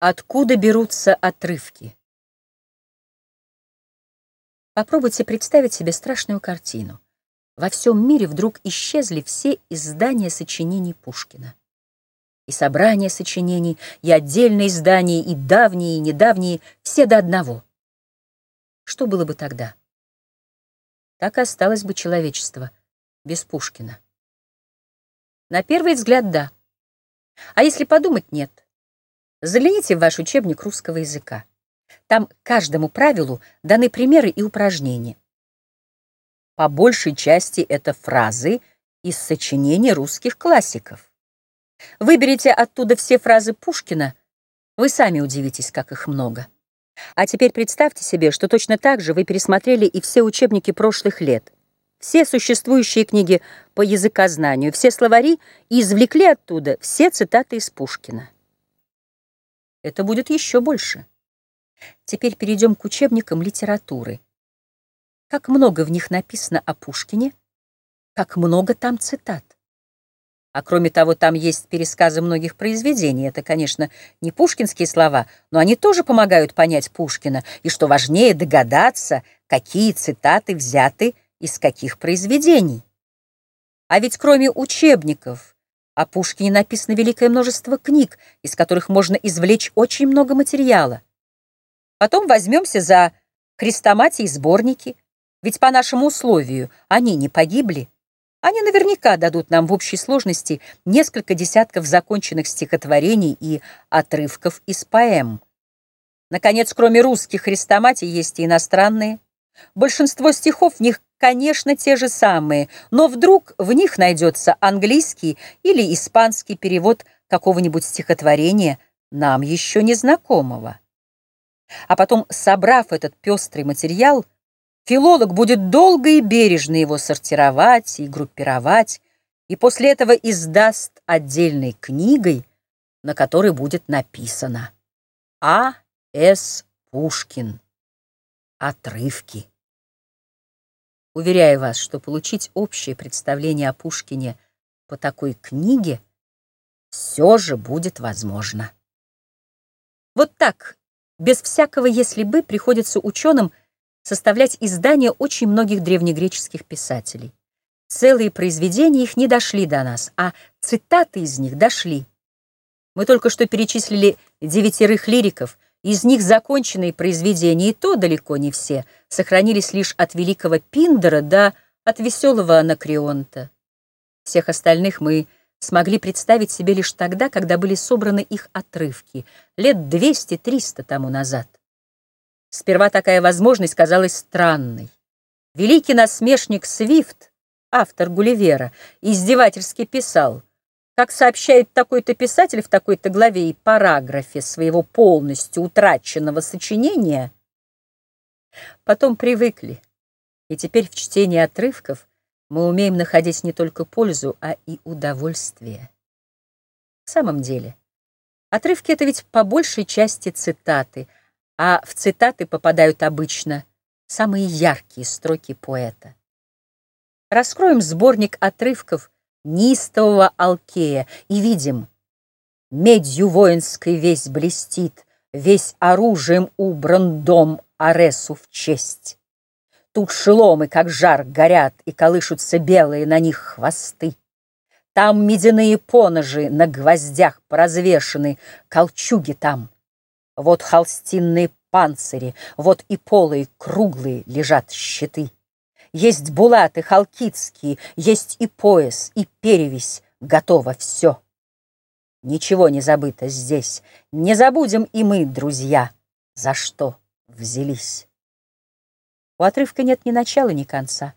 Откуда берутся отрывки? Попробуйте представить себе страшную картину. Во всем мире вдруг исчезли все издания сочинений Пушкина. И собрания сочинений, и отдельные издания, и давние, и недавние, все до одного. Что было бы тогда? Так и осталось бы человечество без Пушкина. На первый взгляд, да. А если подумать, нет. Загляните в ваш учебник русского языка. Там каждому правилу даны примеры и упражнения. По большей части это фразы из сочинений русских классиков. Выберите оттуда все фразы Пушкина, вы сами удивитесь, как их много. А теперь представьте себе, что точно так же вы пересмотрели и все учебники прошлых лет, все существующие книги по языкознанию, все словари и извлекли оттуда все цитаты из Пушкина. Это будет еще больше. Теперь перейдем к учебникам литературы. Как много в них написано о Пушкине, как много там цитат. А кроме того, там есть пересказы многих произведений. Это, конечно, не пушкинские слова, но они тоже помогают понять Пушкина, и, что важнее, догадаться, какие цитаты взяты из каких произведений. А ведь кроме учебников о Пушкине написано великое множество книг, из которых можно извлечь очень много материала. Потом возьмемся за хрестоматии сборники, ведь по нашему условию они не погибли. Они наверняка дадут нам в общей сложности несколько десятков законченных стихотворений и отрывков из поэм. Наконец, кроме русских хрестоматий, есть и иностранные. Большинство стихов в них конечно, те же самые, но вдруг в них найдется английский или испанский перевод какого-нибудь стихотворения, нам еще незнакомого. А потом, собрав этот пестрый материал, филолог будет долго и бережно его сортировать и группировать, и после этого издаст отдельной книгой, на которой будет написано А. С. Пушкин. Отрывки. Уверяю вас, что получить общее представление о Пушкине по такой книге все же будет возможно. Вот так, без всякого «если бы», приходится ученым составлять издания очень многих древнегреческих писателей. Целые произведения их не дошли до нас, а цитаты из них дошли. Мы только что перечислили девятерых лириков — из них законченные произведения, и то далеко не все, сохранились лишь от великого Пиндера до от веселого Анакреонта. Всех остальных мы смогли представить себе лишь тогда, когда были собраны их отрывки, лет 200-300 тому назад. Сперва такая возможность казалась странной. Великий насмешник Свифт, автор Гулливера, издевательски писал — как сообщает такой-то писатель в такой-то главе и параграфе своего полностью утраченного сочинения, потом привыкли, и теперь в чтении отрывков мы умеем находить не только пользу, а и удовольствие. В самом деле, отрывки — это ведь по большей части цитаты, а в цитаты попадают обычно самые яркие строки поэта. Раскроем сборник отрывков — неистового Алкея, и видим, медью воинской весь блестит, весь оружием убран дом Аресу в честь. Тут шеломы, как жар, горят, и колышутся белые на них хвосты. Там медяные поножи на гвоздях поразвешены, колчуги там. Вот холстинные панцири, вот и полые круглые лежат щиты. Есть булаты халкидские, есть и пояс, и перевесь, готово все. Ничего не забыто здесь, не забудем и мы, друзья, за что взялись. У отрывка нет ни начала, ни конца,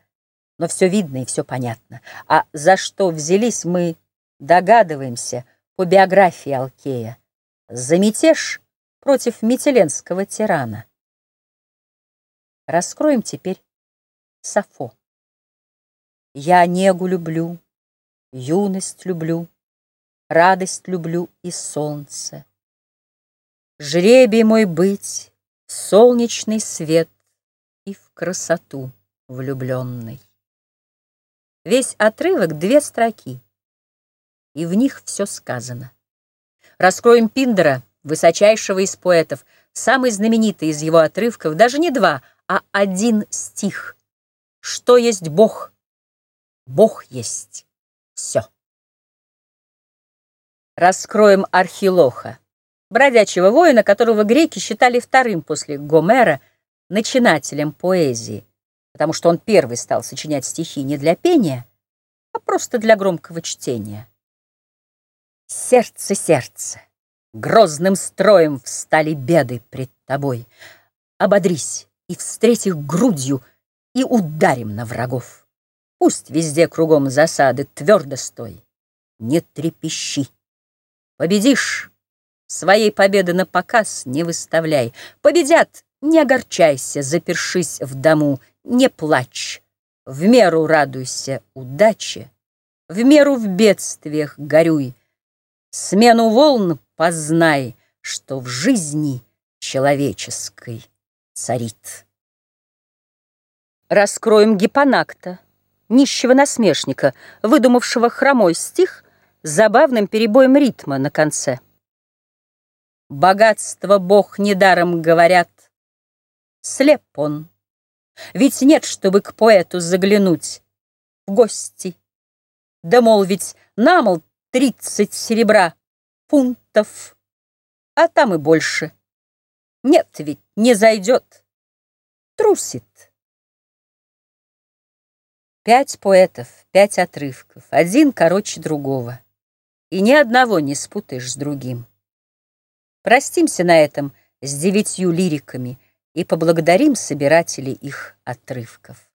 но все видно и все понятно. А за что взялись, мы догадываемся по биографии Алкея. За мятеж против метеленского тирана. Раскроем теперь Сафо. Я негу люблю, юность люблю, Радость люблю и солнце. Жребий мой быть, солнечный свет И в красоту влюбленный. Весь отрывок — две строки, И в них все сказано. Раскроем Пиндера, высочайшего из поэтов, самый знаменитый из его отрывков, даже не два, а один стих. Что есть Бог? Бог есть все. Раскроем Архилоха, бродячего воина, которого греки считали вторым после Гомера начинателем поэзии, потому что он первый стал сочинять стихи не для пения, а просто для громкого чтения. Сердце, сердце, грозным строем встали беды пред тобой. Ободрись и встреть их грудью, и ударим на врагов. Пусть везде кругом засады, твердо стой, не трепещи. Победишь, своей победы на показ не выставляй. Победят, не огорчайся, запершись в дому, не плачь. В меру радуйся удаче, в меру в бедствиях горюй. Смену волн познай, что в жизни человеческой царит. Раскроем гипонакта, нищего насмешника, выдумавшего хромой стих с забавным перебоем ритма на конце. Богатство Бог недаром говорят, слеп он. Ведь нет, чтобы к поэту заглянуть в гости. Да, мол, ведь намол тридцать серебра фунтов, а там и больше. Нет, ведь не зайдет, трусит. Пять поэтов, пять отрывков, один короче другого. И ни одного не спутаешь с другим. Простимся на этом с девятью лириками и поблагодарим собирателей их отрывков.